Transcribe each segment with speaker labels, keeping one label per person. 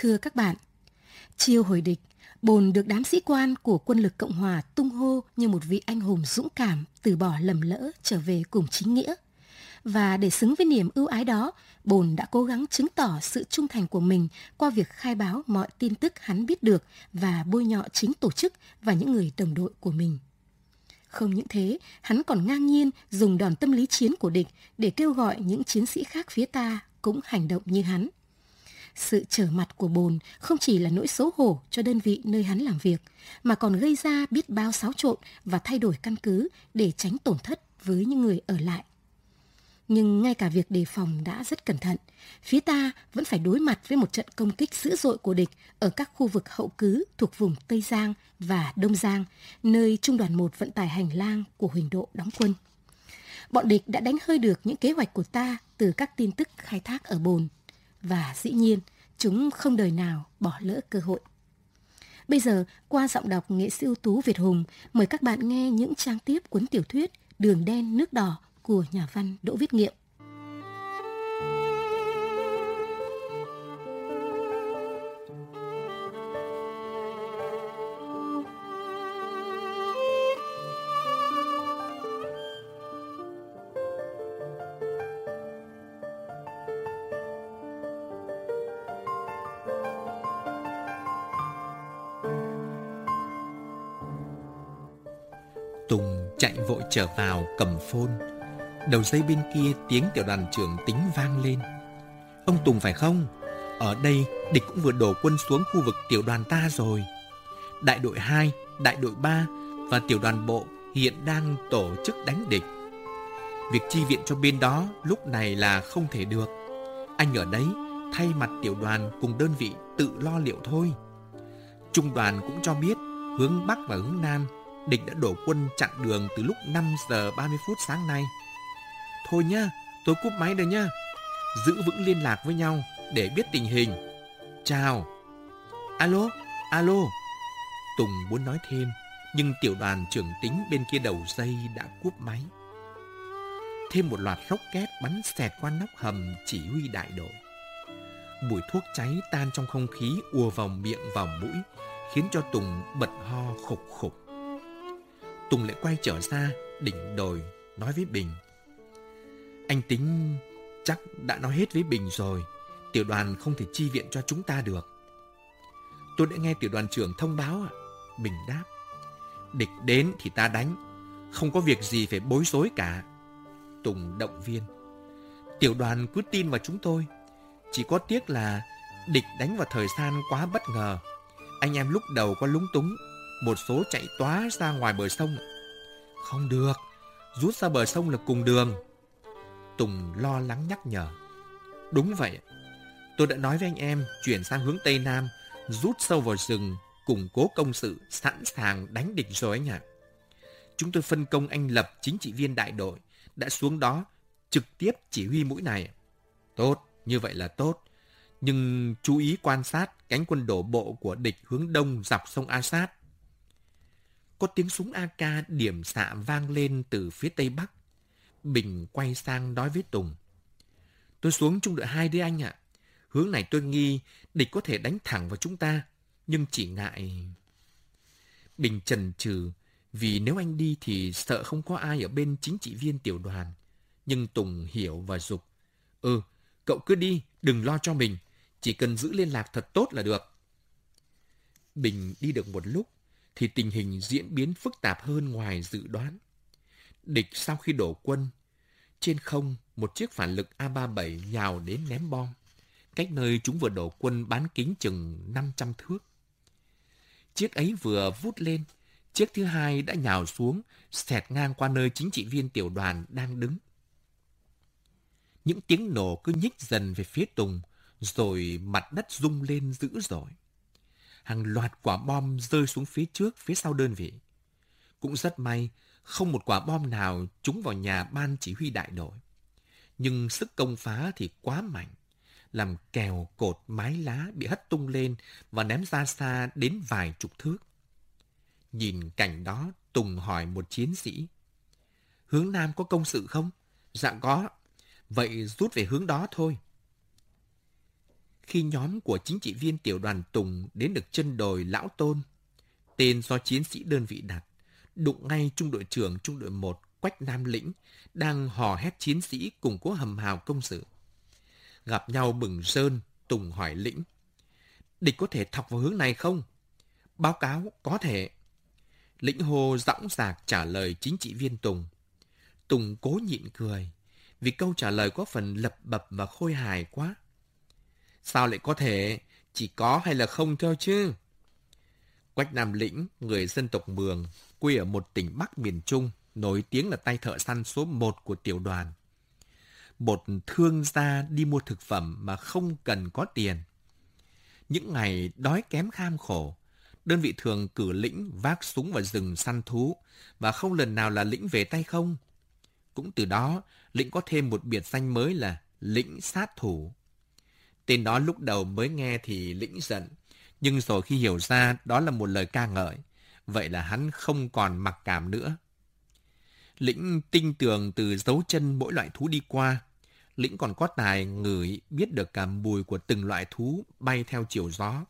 Speaker 1: Thưa các bạn, chiêu hồi địch, Bồn được đám sĩ quan của quân lực Cộng hòa tung hô như một vị anh hùng dũng cảm từ bỏ lầm lỡ trở về cùng chính nghĩa. Và để xứng với niềm ưu ái đó, Bồn đã cố gắng chứng tỏ sự trung thành của mình qua việc khai báo mọi tin tức hắn biết được và bôi nhọ chính tổ chức và những người đồng đội của mình. Không những thế, hắn còn ngang nhiên dùng đòn tâm lý chiến của địch để kêu gọi những chiến sĩ khác phía ta cũng hành động như hắn. Sự trở mặt của bồn không chỉ là nỗi xấu hổ cho đơn vị nơi hắn làm việc, mà còn gây ra biết bao xáo trộn và thay đổi căn cứ để tránh tổn thất với những người ở lại. Nhưng ngay cả việc đề phòng đã rất cẩn thận, phía ta vẫn phải đối mặt với một trận công kích dữ dội của địch ở các khu vực hậu cứ thuộc vùng Tây Giang và Đông Giang, nơi Trung đoàn 1 vận tải hành lang của Huỳnh Độ đóng quân. Bọn địch đã đánh hơi được những kế hoạch của ta từ các tin tức khai thác ở bồn và dĩ nhiên chúng không đời nào bỏ lỡ cơ hội. Bây giờ, qua giọng đọc nghệ sĩ ưu tú Việt Hùng, mời các bạn nghe những trang tiếp cuốn tiểu thuyết Đường đen nước đỏ của nhà văn Đỗ Viết Nghiệm.
Speaker 2: Trở vào cầm phôn. Đầu dây bên kia tiếng tiểu đoàn trưởng tính vang lên. Ông Tùng phải không? Ở đây địch cũng vừa đổ quân xuống khu vực tiểu đoàn ta rồi. Đại đội 2, đại đội 3 và tiểu đoàn bộ hiện đang tổ chức đánh địch. Việc chi viện cho bên đó lúc này là không thể được. Anh ở đấy thay mặt tiểu đoàn cùng đơn vị tự lo liệu thôi. Trung đoàn cũng cho biết hướng Bắc và hướng Nam địch đã đổ quân chặn đường từ lúc 5 giờ 30 phút sáng nay. Thôi nhá, tôi cúp máy đây nhá. Giữ vững liên lạc với nhau để biết tình hình. Chào. Alo, alo. Tùng muốn nói thêm, nhưng tiểu đoàn trưởng tính bên kia đầu dây đã cúp máy. Thêm một loạt rocket bắn xẹt qua nóc hầm chỉ huy đại đội. Mùi thuốc cháy tan trong không khí ùa vào miệng vào mũi, khiến cho Tùng bật ho khục khục. Tùng lại quay trở ra, đỉnh đồi, nói với Bình. Anh tính chắc đã nói hết với Bình rồi. Tiểu đoàn không thể chi viện cho chúng ta được. Tôi đã nghe tiểu đoàn trưởng thông báo ạ. Bình đáp. Địch đến thì ta đánh. Không có việc gì phải bối rối cả. Tùng động viên. Tiểu đoàn cứ tin vào chúng tôi. Chỉ có tiếc là địch đánh vào thời gian quá bất ngờ. Anh em lúc đầu có lúng túng một số chạy tóa ra ngoài bờ sông. Không được, rút ra bờ sông là cùng đường. Tùng lo lắng nhắc nhở. Đúng vậy, tôi đã nói với anh em chuyển sang hướng Tây Nam, rút sâu vào rừng, củng cố công sự, sẵn sàng đánh địch rồi anh ạ. Chúng tôi phân công anh Lập, chính trị viên đại đội, đã xuống đó trực tiếp chỉ huy mũi này. Tốt, như vậy là tốt. Nhưng chú ý quan sát cánh quân đổ bộ của địch hướng đông dọc sông Asat có tiếng súng AK điểm xạ vang lên từ phía tây bắc. Bình quay sang nói với Tùng. Tôi xuống trung đội hai đi anh ạ. Hướng này tôi nghi địch có thể đánh thẳng vào chúng ta, nhưng chỉ ngại... Bình trần trừ, vì nếu anh đi thì sợ không có ai ở bên chính trị viên tiểu đoàn. Nhưng Tùng hiểu và dục. Ừ, cậu cứ đi, đừng lo cho mình. Chỉ cần giữ liên lạc thật tốt là được. Bình đi được một lúc thì tình hình diễn biến phức tạp hơn ngoài dự đoán. Địch sau khi đổ quân, trên không một chiếc phản lực A-37 nhào đến ném bom, cách nơi chúng vừa đổ quân bán kính chừng 500 thước. Chiếc ấy vừa vút lên, chiếc thứ hai đã nhào xuống, xẹt ngang qua nơi chính trị viên tiểu đoàn đang đứng. Những tiếng nổ cứ nhích dần về phía Tùng, rồi mặt đất rung lên dữ dội hàng loạt quả bom rơi xuống phía trước, phía sau đơn vị. Cũng rất may, không một quả bom nào trúng vào nhà ban chỉ huy đại đội. Nhưng sức công phá thì quá mạnh, làm kèo cột mái lá bị hất tung lên và ném ra xa đến vài chục thước. Nhìn cảnh đó, Tùng hỏi một chiến sĩ. Hướng Nam có công sự không? Dạ có. Vậy rút về hướng đó thôi khi nhóm của chính trị viên tiểu đoàn Tùng đến được chân đồi Lão Tôn, tên do chiến sĩ đơn vị đặt, đụng ngay trung đội trưởng trung đội 1 Quách Nam Lĩnh đang hò hét chiến sĩ cùng cố hầm hào công sự. Gặp nhau bừng sơn Tùng hỏi Lĩnh. Địch có thể thọc vào hướng này không? Báo cáo có thể. Lĩnh hồ dõng dạc trả lời chính trị viên Tùng. Tùng cố nhịn cười, vì câu trả lời có phần lập bập và khôi hài quá. Sao lại có thể? Chỉ có hay là không thôi chứ? Quách Nam Lĩnh, người dân tộc Mường, quê ở một tỉnh Bắc miền Trung, nổi tiếng là tay thợ săn số một của tiểu đoàn. Một thương gia đi mua thực phẩm mà không cần có tiền. Những ngày đói kém kham khổ, đơn vị thường cử lĩnh vác súng vào rừng săn thú và không lần nào là lĩnh về tay không. Cũng từ đó, lĩnh có thêm một biệt danh mới là lĩnh sát thủ. Tên đó lúc đầu mới nghe thì lĩnh giận, nhưng rồi khi hiểu ra đó là một lời ca ngợi, vậy là hắn không còn mặc cảm nữa. Lĩnh tinh tường từ dấu chân mỗi loại thú đi qua. Lĩnh còn có tài ngửi biết được cả mùi của từng loại thú bay theo chiều gió,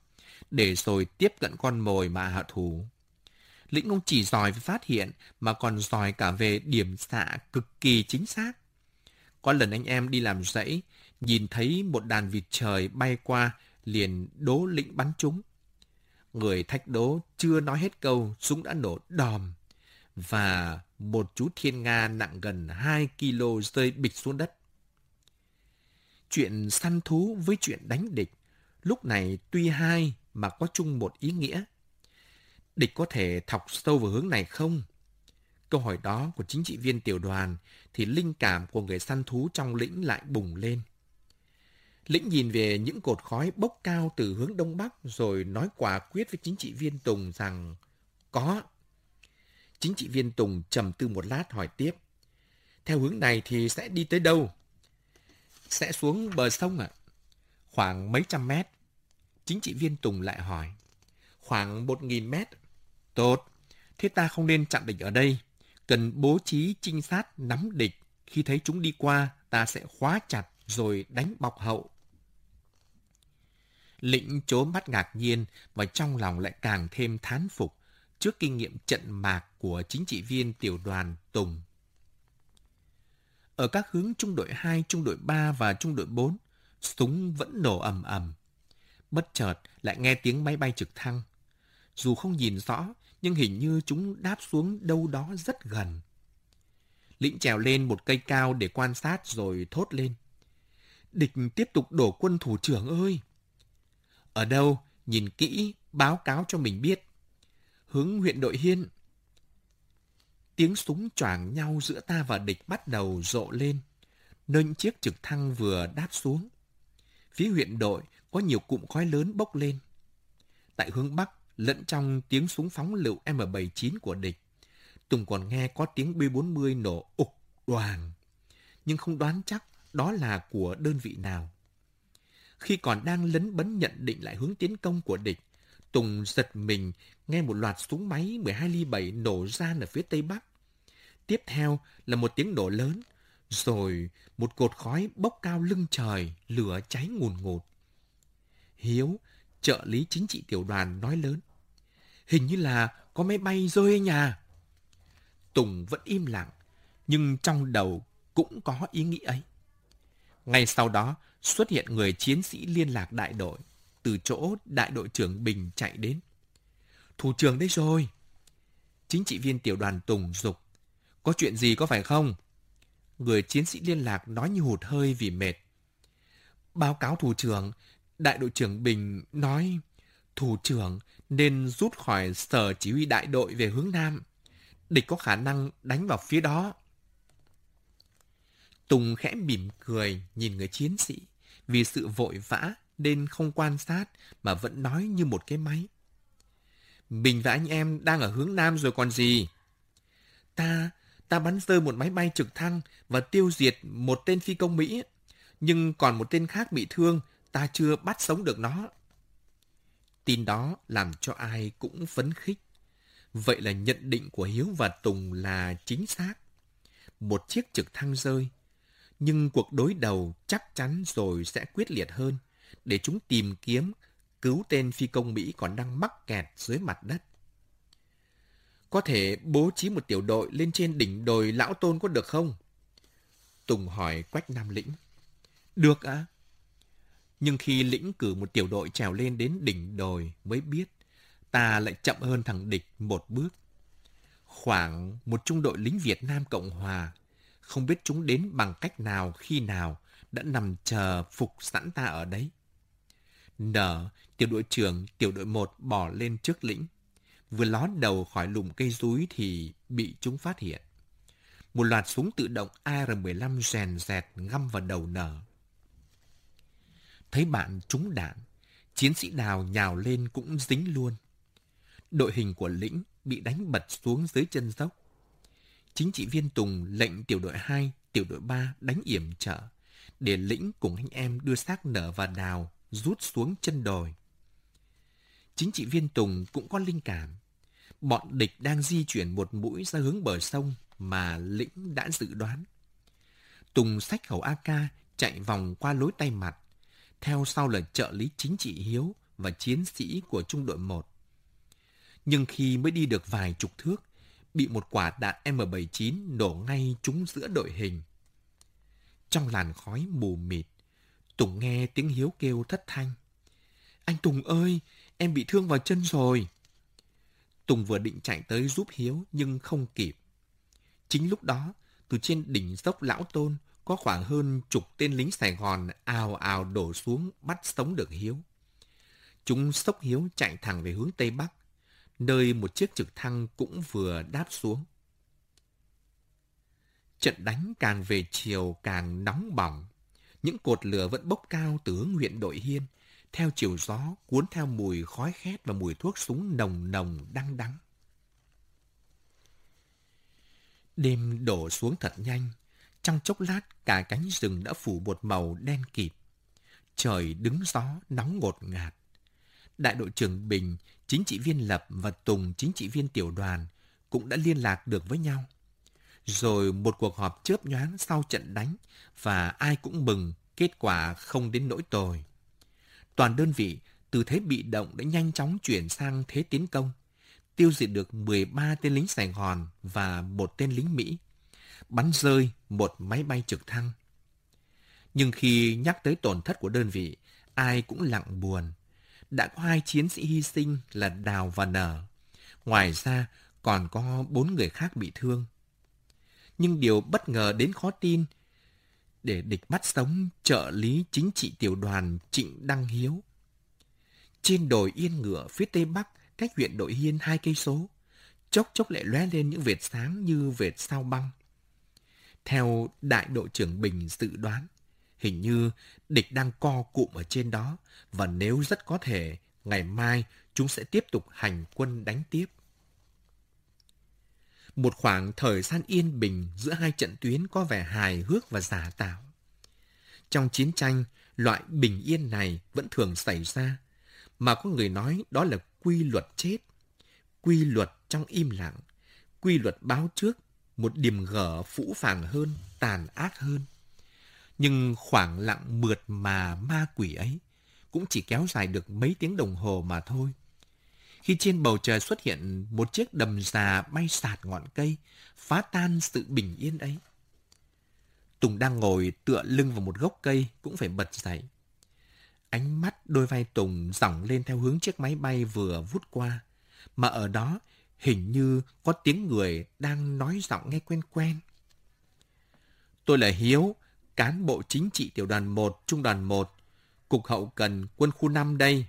Speaker 2: để rồi tiếp cận con mồi mà hạ thủ. Lĩnh không chỉ giỏi về phát hiện mà còn giỏi cả về điểm xạ cực kỳ chính xác. Có lần anh em đi làm rẫy, nhìn thấy một đàn vịt trời bay qua, liền đố lĩnh bắn chúng. Người thách đố chưa nói hết câu, súng đã nổ đòm. Và một chú thiên nga nặng gần 2 kg rơi bịch xuống đất. Chuyện săn thú với chuyện đánh địch, lúc này tuy hai mà có chung một ý nghĩa. Địch có thể thọc sâu vào hướng này không? Câu hỏi đó của chính trị viên tiểu đoàn thì linh cảm của người săn thú trong lĩnh lại bùng lên. Lĩnh nhìn về những cột khói bốc cao từ hướng đông bắc rồi nói quả quyết với chính trị viên Tùng rằng có. Chính trị viên Tùng trầm tư một lát hỏi tiếp. Theo hướng này thì sẽ đi tới đâu? Sẽ xuống bờ sông ạ. À? Khoảng mấy trăm mét. Chính trị viên Tùng lại hỏi. Khoảng một nghìn mét. Tốt. Thế ta không nên chặn địch ở đây. Cần bố trí trinh sát nắm địch. Khi thấy chúng đi qua, ta sẽ khóa chặt rồi đánh bọc hậu. Lĩnh chố mắt ngạc nhiên và trong lòng lại càng thêm thán phục trước kinh nghiệm trận mạc của chính trị viên tiểu đoàn Tùng. Ở các hướng trung đội 2, trung đội 3 và trung đội 4, súng vẫn nổ ầm ầm. Bất chợt lại nghe tiếng máy bay trực thăng. Dù không nhìn rõ, nhưng hình như chúng đáp xuống đâu đó rất gần. Lĩnh trèo lên một cây cao để quan sát rồi thốt lên. Địch tiếp tục đổ quân thủ trưởng ơi! Ở đâu? Nhìn kỹ, báo cáo cho mình biết. Hướng huyện đội hiên. Tiếng súng choảng nhau giữa ta và địch bắt đầu rộ lên, nơi những chiếc trực thăng vừa đáp xuống. Phía huyện đội có nhiều cụm khói lớn bốc lên. Tại hướng Bắc, lẫn trong tiếng súng phóng lựu M79 của địch, Tùng còn nghe có tiếng B-40 nổ ục đoàn, nhưng không đoán chắc đó là của đơn vị nào. Khi còn đang lấn bấn nhận định lại hướng tiến công của địch, Tùng giật mình nghe một loạt súng máy 12 ly 7 nổ ra ở phía tây bắc. Tiếp theo là một tiếng nổ lớn, rồi một cột khói bốc cao lưng trời, lửa cháy ngùn ngụt. Hiếu, trợ lý chính trị tiểu đoàn nói lớn. Hình như là có máy bay rơi nhà. Tùng vẫn im lặng, nhưng trong đầu cũng có ý nghĩ ấy. Ngay sau đó xuất hiện người chiến sĩ liên lạc đại đội, từ chỗ đại đội trưởng Bình chạy đến. Thủ trưởng đấy rồi. Chính trị viên tiểu đoàn Tùng dục có chuyện gì có phải không? Người chiến sĩ liên lạc nói như hụt hơi vì mệt. Báo cáo thủ trưởng, đại đội trưởng Bình nói thủ trưởng nên rút khỏi sở chỉ huy đại đội về hướng Nam. Địch có khả năng đánh vào phía đó. Tùng khẽ mỉm cười nhìn người chiến sĩ vì sự vội vã nên không quan sát mà vẫn nói như một cái máy. Mình và anh em đang ở hướng Nam rồi còn gì? Ta ta bắn rơi một máy bay trực thăng và tiêu diệt một tên phi công Mỹ, nhưng còn một tên khác bị thương, ta chưa bắt sống được nó. Tin đó làm cho ai cũng phấn khích. Vậy là nhận định của Hiếu và Tùng là chính xác. Một chiếc trực thăng rơi, nhưng cuộc đối đầu chắc chắn rồi sẽ quyết liệt hơn, để chúng tìm kiếm cứu tên phi công Mỹ còn đang mắc kẹt dưới mặt đất. Có thể bố trí một tiểu đội lên trên đỉnh đồi Lão Tôn có được không? Tùng hỏi Quách Nam Lĩnh. Được ạ. À? Nhưng khi Lĩnh cử một tiểu đội trèo lên đến đỉnh đồi mới biết ta lại chậm hơn thằng địch một bước. Khoảng một trung đội lính Việt Nam Cộng Hòa, không biết chúng đến bằng cách nào khi nào, đã nằm chờ phục sẵn ta ở đấy. Nở, tiểu đội trưởng tiểu đội một bỏ lên trước lĩnh. Vừa ló đầu khỏi lùm cây rúi thì bị chúng phát hiện. Một loạt súng tự động AR-15 rèn rẹt ngâm vào đầu nở. Thấy bạn trúng đạn, chiến sĩ đào nhào lên cũng dính luôn. Đội hình của lĩnh bị đánh bật xuống dưới chân dốc. Chính trị viên Tùng lệnh tiểu đội 2, tiểu đội 3 đánh yểm trợ, để lĩnh cùng anh em đưa xác nở và đào rút xuống chân đồi. Chính trị viên Tùng cũng có linh cảm. Bọn địch đang di chuyển một mũi ra hướng bờ sông mà lĩnh đã dự đoán. Tùng sách khẩu AK chạy vòng qua lối tay mặt, theo sau là trợ lý chính trị Hiếu và chiến sĩ của trung đội 1. Nhưng khi mới đi được vài chục thước, bị một quả đạn M79 nổ ngay trúng giữa đội hình. Trong làn khói mù mịt, Tùng nghe tiếng Hiếu kêu thất thanh. Anh Tùng ơi, em bị thương vào chân rồi. Tùng vừa định chạy tới giúp Hiếu nhưng không kịp. Chính lúc đó, từ trên đỉnh dốc Lão Tôn có khoảng hơn chục tên lính Sài Gòn ào ào đổ xuống bắt sống được Hiếu. Chúng sốc Hiếu chạy thẳng về hướng Tây Bắc, nơi một chiếc trực thăng cũng vừa đáp xuống. Trận đánh càng về chiều càng nóng bỏng. Những cột lửa vẫn bốc cao từ hướng huyện đội hiên, theo chiều gió cuốn theo mùi khói khét và mùi thuốc súng nồng nồng đăng đắng. Đêm đổ xuống thật nhanh, trong chốc lát cả cánh rừng đã phủ một màu đen kịt. Trời đứng gió nóng ngột ngạt. Đại đội trưởng Bình, chính trị viên Lập và Tùng, chính trị viên tiểu đoàn cũng đã liên lạc được với nhau. Rồi một cuộc họp chớp nhoáng sau trận đánh và ai cũng mừng kết quả không đến nỗi tồi. Toàn đơn vị từ thế bị động đã nhanh chóng chuyển sang thế tiến công, tiêu diệt được 13 tên lính Sài Gòn và một tên lính Mỹ, bắn rơi một máy bay trực thăng. Nhưng khi nhắc tới tổn thất của đơn vị, ai cũng lặng buồn. Đã có hai chiến sĩ hy sinh là Đào và Nở. Ngoài ra, còn có bốn người khác bị thương. Nhưng điều bất ngờ đến khó tin, để địch bắt sống trợ lý chính trị tiểu đoàn Trịnh Đăng Hiếu. Trên đồi yên ngựa phía tây bắc, cách huyện Đội Hiên hai cây số, chốc chốc lại lóe lên những vệt sáng như vệt sao băng. Theo đại đội trưởng Bình dự đoán, hình như địch đang co cụm ở trên đó và nếu rất có thể, ngày mai chúng sẽ tiếp tục hành quân đánh tiếp. Một khoảng thời gian yên bình giữa hai trận tuyến có vẻ hài hước và giả tạo. Trong chiến tranh, loại bình yên này vẫn thường xảy ra, mà có người nói đó là quy luật chết. Quy luật trong im lặng, quy luật báo trước một điểm gở phũ phàng hơn, tàn ác hơn. Nhưng khoảng lặng mượt mà ma quỷ ấy cũng chỉ kéo dài được mấy tiếng đồng hồ mà thôi. Khi trên bầu trời xuất hiện một chiếc đầm già bay sạt ngọn cây, phá tan sự bình yên ấy. Tùng đang ngồi tựa lưng vào một gốc cây cũng phải bật dậy. Ánh mắt đôi vai Tùng dỏng lên theo hướng chiếc máy bay vừa vút qua, mà ở đó hình như có tiếng người đang nói giọng nghe quen quen. Tôi là Hiếu, cán bộ chính trị tiểu đoàn 1, trung đoàn 1, cục hậu cần quân khu 5 đây.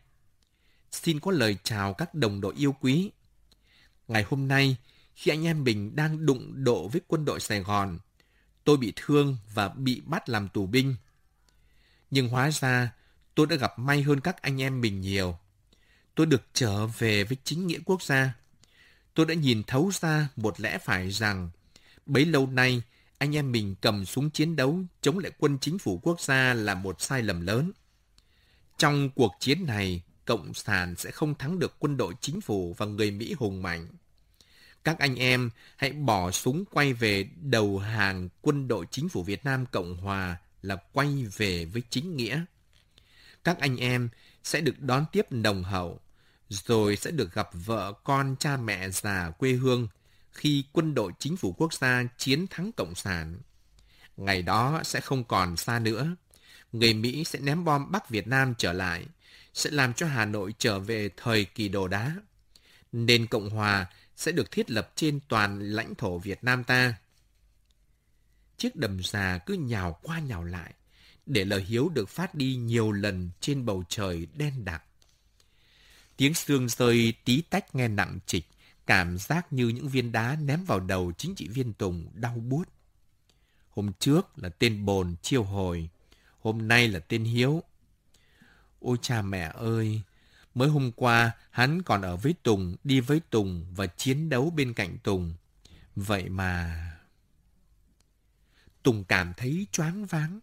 Speaker 2: Xin có lời chào các đồng đội yêu quý. Ngày hôm nay, khi anh em mình đang đụng độ với quân đội Sài Gòn, tôi bị thương và bị bắt làm tù binh. Nhưng hóa ra, tôi đã gặp may hơn các anh em mình nhiều. Tôi được trở về với chính nghĩa quốc gia tôi đã nhìn thấu ra một lẽ phải rằng bấy lâu nay anh em mình cầm súng chiến đấu chống lại quân chính phủ quốc gia là một sai lầm lớn. Trong cuộc chiến này, Cộng sản sẽ không thắng được quân đội chính phủ và người Mỹ hùng mạnh. Các anh em hãy bỏ súng quay về đầu hàng quân đội chính phủ Việt Nam Cộng Hòa là quay về với chính nghĩa. Các anh em sẽ được đón tiếp nồng hậu, rồi sẽ được gặp vợ con cha mẹ già quê hương khi quân đội chính phủ quốc gia chiến thắng Cộng sản. Ngày đó sẽ không còn xa nữa. Người Mỹ sẽ ném bom Bắc Việt Nam trở lại, sẽ làm cho Hà Nội trở về thời kỳ đồ đá. Nền Cộng Hòa sẽ được thiết lập trên toàn lãnh thổ Việt Nam ta. Chiếc đầm già cứ nhào qua nhào lại, để lời hiếu được phát đi nhiều lần trên bầu trời đen đặc. Tiếng xương rơi tí tách nghe nặng trịch, cảm giác như những viên đá ném vào đầu chính trị viên Tùng đau buốt. Hôm trước là tên Bồn chiêu hồi, hôm nay là tên Hiếu. Ôi cha mẹ ơi, mới hôm qua hắn còn ở với Tùng, đi với Tùng và chiến đấu bên cạnh Tùng. Vậy mà... Tùng cảm thấy choáng váng.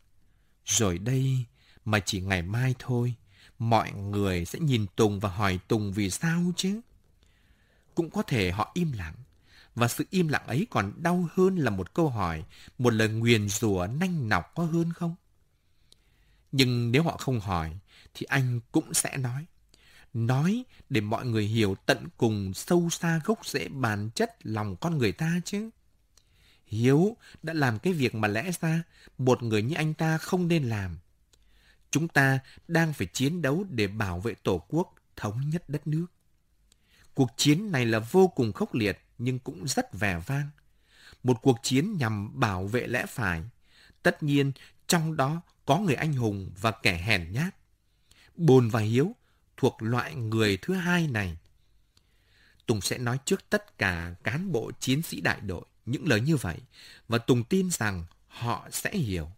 Speaker 2: Rồi đây mà chỉ ngày mai thôi, mọi người sẽ nhìn Tùng và hỏi Tùng vì sao chứ. Cũng có thể họ im lặng, và sự im lặng ấy còn đau hơn là một câu hỏi, một lời nguyền rủa nanh nọc có hơn không? Nhưng nếu họ không hỏi, thì anh cũng sẽ nói. Nói để mọi người hiểu tận cùng sâu xa gốc rễ bản chất lòng con người ta chứ. Hiếu đã làm cái việc mà lẽ ra một người như anh ta không nên làm. Chúng ta đang phải chiến đấu để bảo vệ Tổ quốc, thống nhất đất nước. Cuộc chiến này là vô cùng khốc liệt nhưng cũng rất vẻ vang. Một cuộc chiến nhằm bảo vệ lẽ phải. Tất nhiên, trong đó có người anh hùng và kẻ hèn nhát. Bồn và Hiếu thuộc loại người thứ hai này. Tùng sẽ nói trước tất cả cán bộ chiến sĩ đại đội những lời như vậy và Tùng tin rằng họ sẽ hiểu.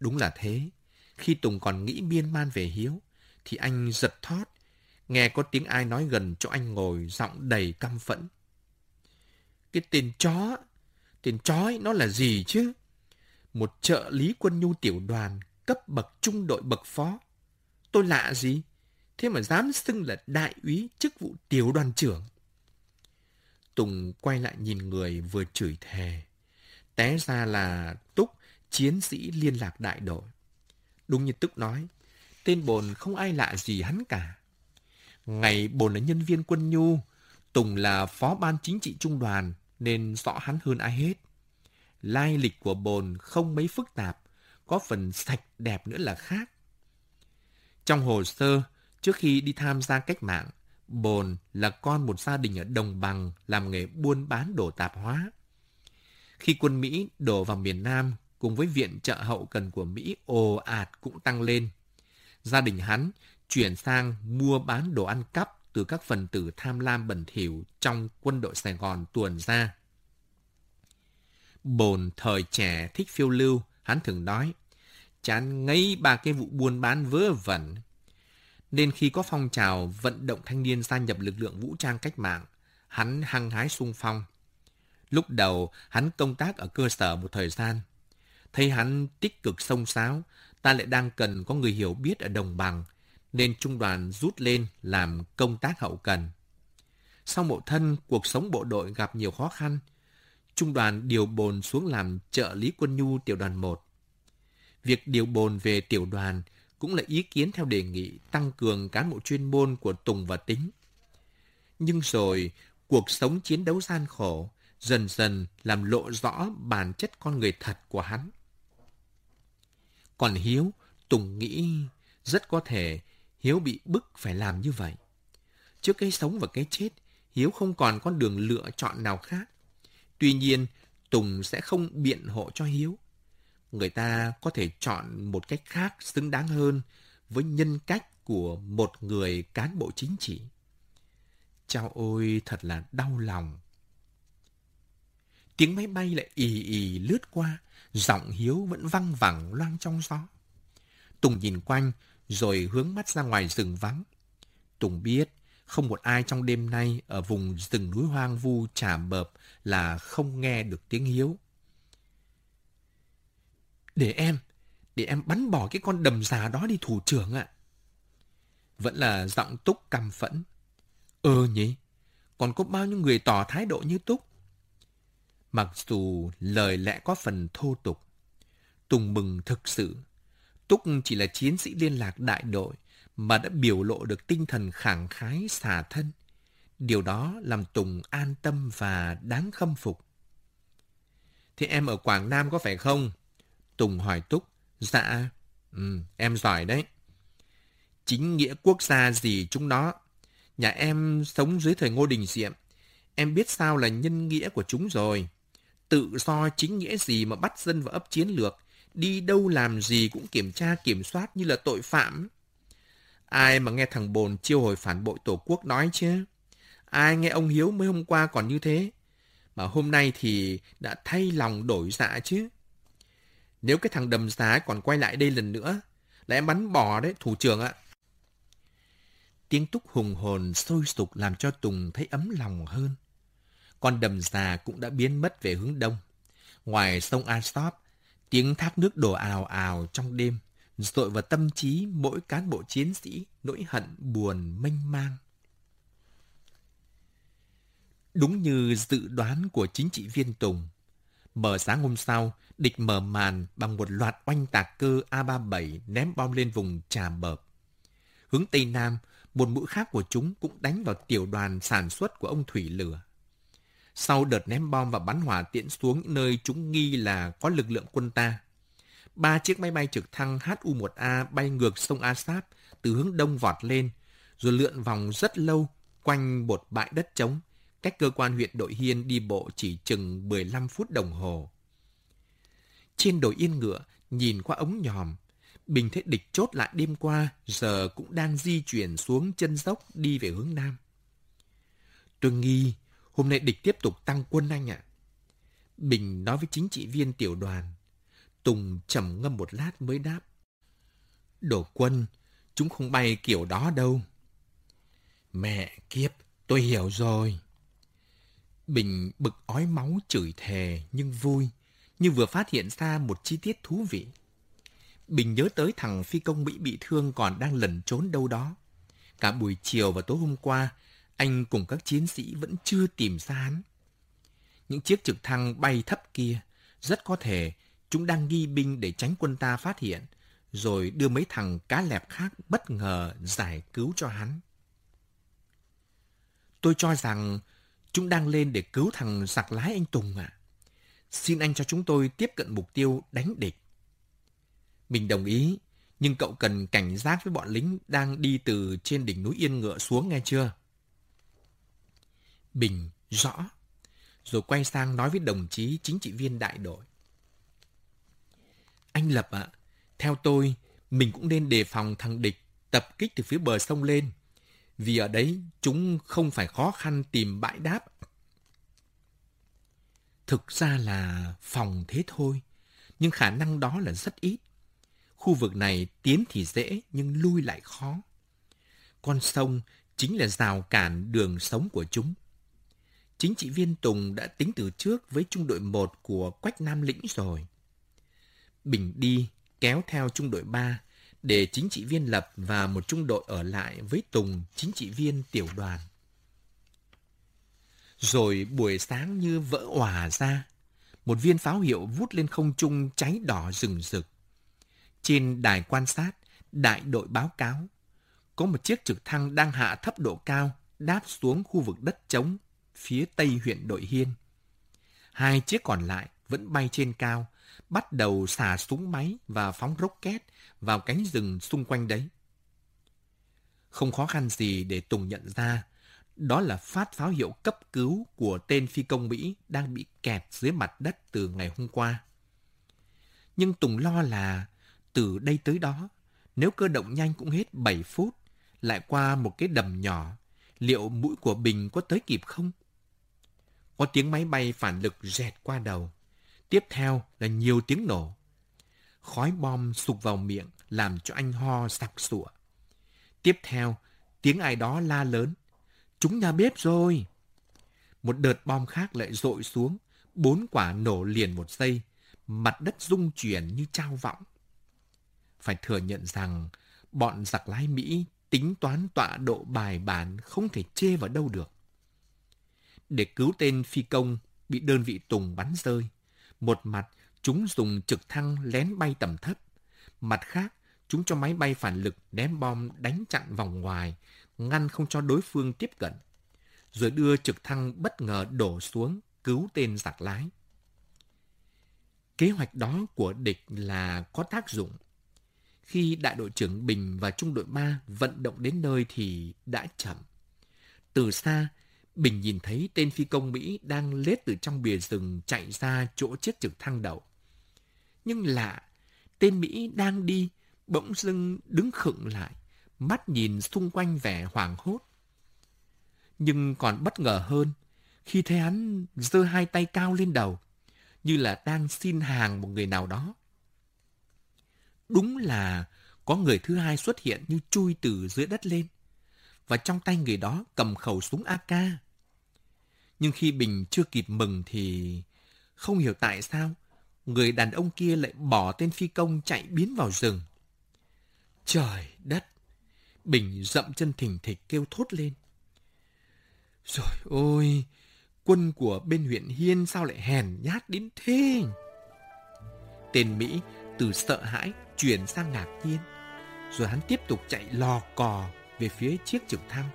Speaker 2: Đúng là thế, khi Tùng còn nghĩ miên man về Hiếu, thì anh giật thót, nghe có tiếng ai nói gần cho anh ngồi giọng đầy căm phẫn. Cái tên chó, tên chó ấy, nó là gì chứ? Một trợ lý quân nhu tiểu đoàn cấp bậc trung đội bậc phó. Tôi lạ gì? Thế mà dám xưng là đại úy chức vụ tiểu đoàn trưởng. Tùng quay lại nhìn người vừa chửi thề. Té ra là Túc, chiến sĩ liên lạc đại đội. Đúng như Túc nói, tên Bồn không ai lạ gì hắn cả. Ngày Bồn là nhân viên quân nhu, Tùng là phó ban chính trị trung đoàn nên rõ hắn hơn ai hết. Lai lịch của Bồn không mấy phức tạp, có phần sạch đẹp nữa là khác. Trong hồ sơ, trước khi đi tham gia cách mạng, Bồn là con một gia đình ở Đồng Bằng làm nghề buôn bán đồ tạp hóa. Khi quân Mỹ đổ vào miền Nam cùng với viện trợ hậu cần của Mỹ ồ ạt cũng tăng lên, gia đình hắn chuyển sang mua bán đồ ăn cắp từ các phần tử tham lam bẩn thỉu trong quân đội Sài Gòn tuần ra. Bồn thời trẻ thích phiêu lưu, hắn thường nói, chán ngấy ba cái vụ buôn bán vớ vẩn, nên khi có phong trào vận động thanh niên gia nhập lực lượng vũ trang cách mạng, hắn hăng hái sung phong. Lúc đầu, hắn công tác ở cơ sở một thời gian. Thấy hắn tích cực sông sáo, ta lại đang cần có người hiểu biết ở đồng bằng, nên trung đoàn rút lên làm công tác hậu cần. Sau mộ thân, cuộc sống bộ đội gặp nhiều khó khăn. Trung đoàn điều bồn xuống làm trợ lý quân nhu tiểu đoàn 1. Việc điều bồn về tiểu đoàn cũng là ý kiến theo đề nghị tăng cường cán bộ chuyên môn của Tùng và Tính. Nhưng rồi, cuộc sống chiến đấu gian khổ dần dần làm lộ rõ bản chất con người thật của hắn. Còn Hiếu, Tùng nghĩ rất có thể Hiếu bị bức phải làm như vậy. Trước cái sống và cái chết, Hiếu không còn con đường lựa chọn nào khác. Tuy nhiên, Tùng sẽ không biện hộ cho Hiếu người ta có thể chọn một cách khác xứng đáng hơn với nhân cách của một người cán bộ chính trị. Chao ôi, thật là đau lòng. Tiếng máy bay lại ì ì lướt qua, giọng Hiếu vẫn văng vẳng loang trong gió. Tùng nhìn quanh, rồi hướng mắt ra ngoài rừng vắng. Tùng biết, không một ai trong đêm nay ở vùng rừng núi hoang vu trà bợp là không nghe được tiếng Hiếu. Để em, để em bắn bỏ cái con đầm già đó đi thủ trưởng ạ. Vẫn là giọng Túc căm phẫn. Ờ nhỉ, còn có bao nhiêu người tỏ thái độ như Túc? Mặc dù lời lẽ có phần thô tục, Tùng mừng thực sự. Túc chỉ là chiến sĩ liên lạc đại đội mà đã biểu lộ được tinh thần khẳng khái xả thân. Điều đó làm Tùng an tâm và đáng khâm phục. Thế em ở Quảng Nam có phải không? Tùng hỏi Túc. Dạ. Ừ, em giỏi đấy. Chính nghĩa quốc gia gì chúng nó. Nhà em sống dưới thời Ngô Đình Diệm. Em biết sao là nhân nghĩa của chúng rồi. Tự do chính nghĩa gì mà bắt dân vào ấp chiến lược. Đi đâu làm gì cũng kiểm tra kiểm soát như là tội phạm. Ai mà nghe thằng Bồn chiêu hồi phản bội Tổ quốc nói chứ? Ai nghe ông Hiếu mới hôm qua còn như thế? Mà hôm nay thì đã thay lòng đổi dạ chứ. Nếu cái thằng đầm giá còn quay lại đây lần nữa, là em bắn bỏ đấy, thủ trưởng ạ. Tiếng túc hùng hồn sôi sục làm cho Tùng thấy ấm lòng hơn. Con đầm già cũng đã biến mất về hướng đông. Ngoài sông Asop, tiếng thác nước đổ ào ào trong đêm, dội vào tâm trí mỗi cán bộ chiến sĩ nỗi hận buồn mênh mang. Đúng như dự đoán của chính trị viên Tùng, mở sáng hôm sau, địch mở màn bằng một loạt oanh tạc cơ A-37 ném bom lên vùng Trà Bợp. Hướng Tây Nam, một mũi khác của chúng cũng đánh vào tiểu đoàn sản xuất của ông Thủy Lửa. Sau đợt ném bom và bắn hỏa tiễn xuống những nơi chúng nghi là có lực lượng quân ta, ba chiếc máy bay trực thăng HU-1A bay ngược sông Asap từ hướng đông vọt lên, rồi lượn vòng rất lâu quanh một bãi đất trống, cách cơ quan huyện Đội Hiên đi bộ chỉ chừng 15 phút đồng hồ. Trên đồi yên ngựa, nhìn qua ống nhòm, Bình thấy địch chốt lại đêm qua, giờ cũng đang di chuyển xuống chân dốc đi về hướng Nam. Tôi nghi, hôm nay địch tiếp tục tăng quân anh ạ. Bình nói với chính trị viên tiểu đoàn. Tùng trầm ngâm một lát mới đáp. Đổ quân, chúng không bay kiểu đó đâu. Mẹ kiếp, tôi hiểu rồi. Bình bực ói máu chửi thề nhưng vui, như vừa phát hiện ra một chi tiết thú vị. Bình nhớ tới thằng phi công Mỹ bị thương còn đang lẩn trốn đâu đó. Cả buổi chiều và tối hôm qua, anh cùng các chiến sĩ vẫn chưa tìm ra hắn. Những chiếc trực thăng bay thấp kia, rất có thể chúng đang ghi binh để tránh quân ta phát hiện, rồi đưa mấy thằng cá lẹp khác bất ngờ giải cứu cho hắn. Tôi cho rằng chúng đang lên để cứu thằng giặc lái anh Tùng ạ. À. Xin anh cho chúng tôi tiếp cận mục tiêu đánh địch. Mình đồng ý, nhưng cậu cần cảnh giác với bọn lính đang đi từ trên đỉnh núi Yên Ngựa xuống nghe chưa? Bình rõ, rồi quay sang nói với đồng chí chính trị viên đại đội. Anh Lập ạ, à, theo tôi, mình cũng nên đề phòng thằng địch tập kích từ phía bờ sông lên. Vì ở đấy chúng không phải khó khăn tìm bãi đáp. Thực ra là phòng thế thôi, nhưng khả năng đó là rất ít. Khu vực này tiến thì dễ nhưng lui lại khó. Con sông chính là rào cản đường sống của chúng. Chính trị viên Tùng đã tính từ trước với trung đội 1 của Quách Nam Lĩnh rồi. Bình đi kéo theo trung đội 3 để chính trị viên Lập và một trung đội ở lại với Tùng chính trị viên tiểu đoàn. Rồi buổi sáng như vỡ òa ra, một viên pháo hiệu vút lên không trung cháy đỏ rừng rực. Trên đài quan sát, đại đội báo cáo, có một chiếc trực thăng đang hạ thấp độ cao đáp xuống khu vực đất trống phía tây huyện Đội Hiên. Hai chiếc còn lại vẫn bay trên cao, bắt đầu xả súng máy và phóng rocket vào cánh rừng xung quanh đấy. Không khó khăn gì để Tùng nhận ra, đó là phát pháo hiệu cấp cứu của tên phi công Mỹ đang bị kẹt dưới mặt đất từ ngày hôm qua. Nhưng Tùng lo là từ đây tới đó, nếu cơ động nhanh cũng hết 7 phút, lại qua một cái đầm nhỏ, liệu mũi của Bình có tới kịp không? Có tiếng máy bay phản lực rẹt qua đầu. Tiếp theo là nhiều tiếng nổ. Khói bom sụp vào miệng làm cho anh ho sặc sụa. Tiếp theo, tiếng ai đó la lớn. Chúng nhà bếp rồi! Một đợt bom khác lại rội xuống, bốn quả nổ liền một giây, mặt đất rung chuyển như trao vọng. Phải thừa nhận rằng, bọn giặc lái Mỹ tính toán tọa độ bài bản không thể chê vào đâu được. Để cứu tên phi công bị đơn vị Tùng bắn rơi, một mặt chúng dùng trực thăng lén bay tầm thấp, mặt khác chúng cho máy bay phản lực ném bom đánh chặn vòng ngoài, ngăn không cho đối phương tiếp cận, rồi đưa trực thăng bất ngờ đổ xuống cứu tên giặc lái. Kế hoạch đó của địch là có tác dụng. Khi đại đội trưởng Bình và trung đội 3 vận động đến nơi thì đã chậm. Từ xa, Bình nhìn thấy tên phi công Mỹ đang lết từ trong bìa rừng chạy ra chỗ chiếc trực thăng đậu. Nhưng lạ, tên Mỹ đang đi, bỗng dưng đứng khựng lại, mắt nhìn xung quanh vẻ hoảng hốt. Nhưng còn bất ngờ hơn, khi thấy hắn giơ hai tay cao lên đầu, như là đang xin hàng một người nào đó. Đúng là có người thứ hai xuất hiện như chui từ dưới đất lên, và trong tay người đó cầm khẩu súng AK. Nhưng khi Bình chưa kịp mừng thì không hiểu tại sao, người đàn ông kia lại bỏ tên phi công chạy biến vào rừng. Trời đất! Bình dậm chân thình thịch kêu thốt lên. Rồi ôi! Quân của bên huyện Hiên sao lại hèn nhát đến thế? Tên Mỹ từ sợ hãi chuyển sang ngạc nhiên. Rồi hắn tiếp tục chạy lò cò về phía chiếc trực thăng.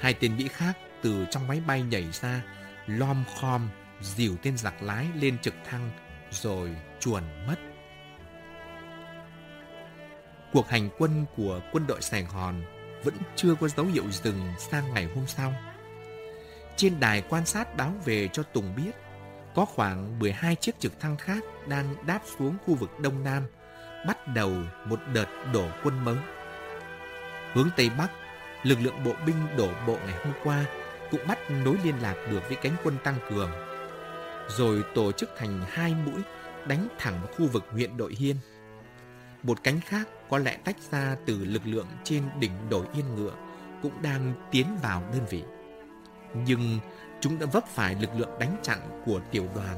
Speaker 2: Hai tên Mỹ khác từ trong máy bay nhảy ra, lom khom, dìu tên giặc lái lên trực thăng, rồi chuồn mất. Cuộc hành quân của quân đội Sài Gòn vẫn chưa có dấu hiệu dừng sang ngày hôm sau. Trên đài quan sát báo về cho Tùng biết, có khoảng 12 chiếc trực thăng khác đang đáp xuống khu vực Đông Nam, bắt đầu một đợt đổ quân mới. Hướng Tây Bắc, lực lượng bộ binh đổ bộ ngày hôm qua cũng bắt nối liên lạc được với cánh quân tăng cường, rồi tổ chức thành hai mũi đánh thẳng vào khu vực huyện Đội Hiên. Một cánh khác có lẽ tách ra từ lực lượng trên đỉnh đồi Yên Ngựa cũng đang tiến vào đơn vị. Nhưng chúng đã vấp phải lực lượng đánh chặn của tiểu đoàn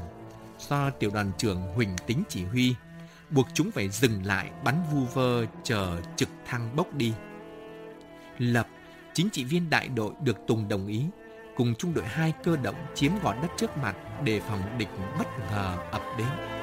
Speaker 2: do tiểu đoàn trưởng Huỳnh Tính chỉ huy, buộc chúng phải dừng lại bắn vu vơ chờ trực thăng bốc đi. Lập, chính trị viên đại đội được Tùng đồng ý, cùng trung đội 2 cơ động chiếm gọn đất trước mặt đề phòng địch bất ngờ ập đến.